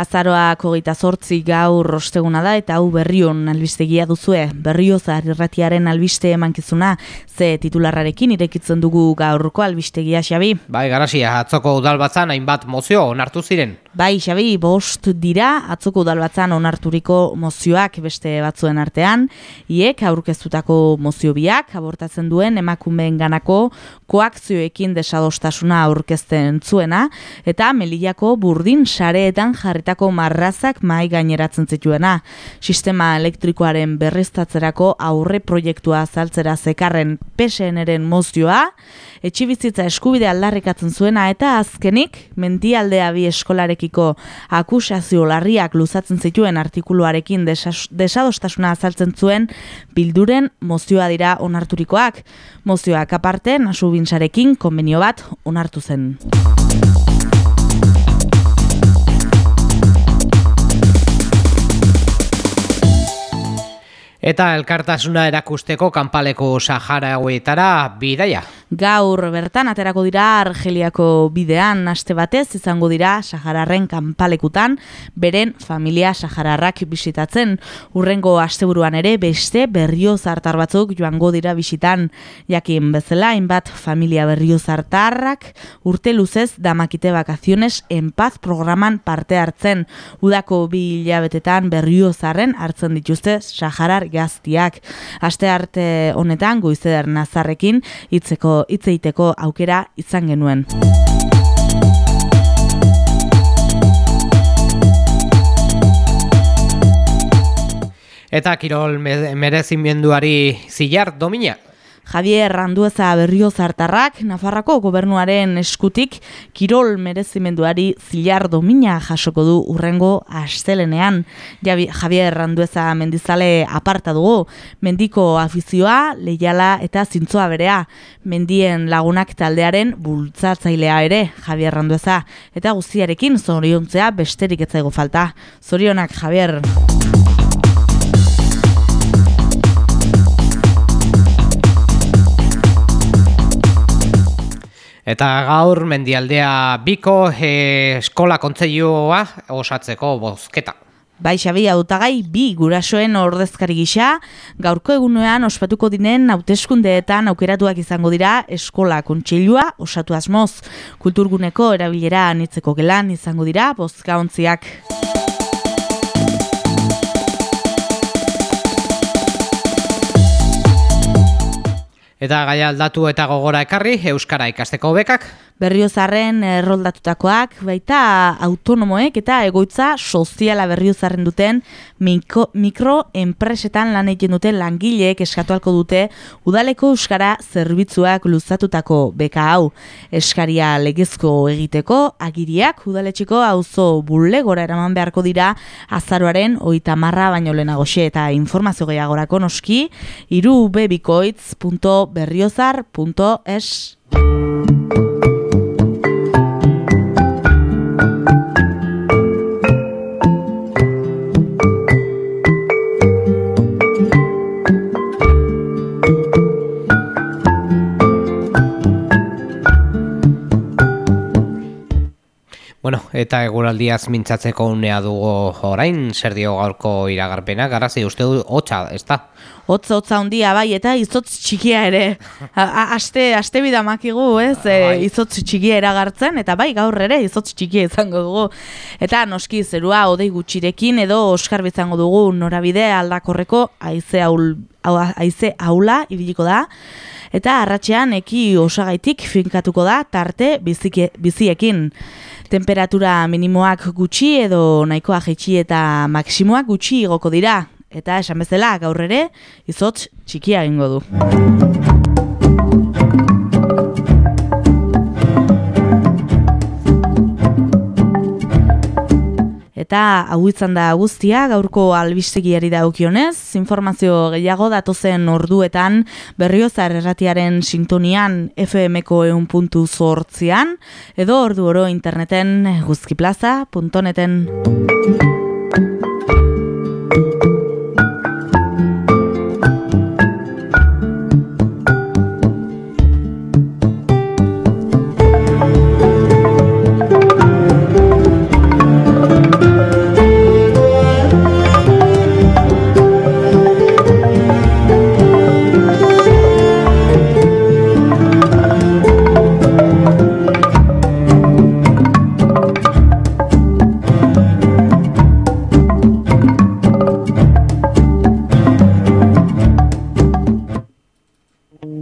Azaroak hogeita zortzi gaur rosteguna da eta hau berrion albistegia duzue. Berriozar irratiaren albiste emankizuna ze titularrarekin irekitzen dugu gaurko albistegia xabi. Bai, garasia, atzoko udalbatzan hainbat mozio onartu ziren. Bai, Xabi, bost dira, atzoko udalbatzan onarturiko mozioak beste batzuen artean, iek aurkeztutako mozio biak, abortatzen duen emakumeen ganako koakzioekin desadostasuna aurkezten zuena, eta melillako burdin sareetan jarritako marrazak mai gaineratzen zituena. Sistema elektrikoaren berriztatzerako aurre proiektua zaltzera zekarren PSN-eren mozioa, etxibizitza eskubide aldarrikatzen zuena eta azkenik mendialdea bi eskolarekiko akusazio larriak luzatzen zituen artikuluarekin desadostasuna azaltzen zuen bilduren mozioa dira onarturikoak. Mozioak aparte, nasu bintzarekin konbenio bat onartu zen. Eta elkartasuna erakusteko kanpaleko Sahara bidaia. Gaur bertan aterako dira Argeliako bidean aste batez izango dira Sahararren kanpalekutan beren familia Sahararrak bisitatzen. Urrengo asteburuan ere beste berrio zartar batzuk joango dira bisitan. Jakin bezala hainbat familia berrio zartarrak urte luzez damakite bakaziones enpaz programan parte hartzen. Udako bi hilabetetan berrio zarren hartzen dituzte Saharar gaztiak. Aste arte honetan goizeder nazarrekin hitzeko hitzeiteko aukera izan genuen. Eta kirol merezimenduari zilar domina. Javier Randueza berrio zartarrak, Nafarrako gobernuaren eskutik, kirol merezimenduari zilar domina jasoko du urrengo astelenean. Javier Randueza mendizale aparta dugu, mendiko afizioa, leiala eta zintzoa berea, mendien lagunak taldearen bultzatzailea ere, Javier Randueza, eta guztiarekin zoriontzea besterik etzaigo falta. Zorionak, Javier! Eta gaur mendialdea biko e, eskola kontzeioa osatzeko bozketa. Bai, Xabi, autagai bi gurasoen ordezkari gisa, gaurko egunean ospatuko dinen hauteskundeetan aukeratuak izango dira eskola kontseilua osatu asmoz. Kulturguneko erabilera anitzeko gelan izango dira bozka Eta gai aldatu eta gogora ekarri, Euskara ikasteko bekak? Berriozarren erroldatutakoak, baita autonomoek eta egoitza soziala berriozarren duten mikroenpresetan lan egiten duten langileek eskatualko dute udaleko euskara zerbitzuak luzatutako beka hau. Eskaria legezko egiteko, agiriak udaletxiko auzo bulegora eraman beharko dira azaroaren oita marra baino lehenagoxe eta informazio gehiagorako noski irubebikoitz.berriozar.es eta eguraldiaz mintzatzeko unea dugu orain, zer dio gaurko iragarpena, garazi uste du hotza, ez da? Hotza, hotza handia bai, eta izotz txikia ere. aste, aste bidamakigu, ez, e, izotz txikia eragartzen, eta bai gaur ere izotz txikia izango dugu. Eta noski zerua odei gutxirekin edo oskar izango dugu norabide aldakorreko aize, aul, aize aula ibiliko da. Eta arratxean eki osagaitik finkatuko da tarte bizike, biziekin. Temperatura minimoak gutxi edo nahikoa jaitsi eta maksimoak gutxi igoko dira. Eta esan bezala gaur ere izotz txikia egingo du. Eta hau izan da guztia, gaurko albistegiari daukionez, informazio gehiago datozen orduetan berriozar erratiaren sintonian FM-ko eun puntu zortzian, edo ordu oro interneten guzkiplaza.neten.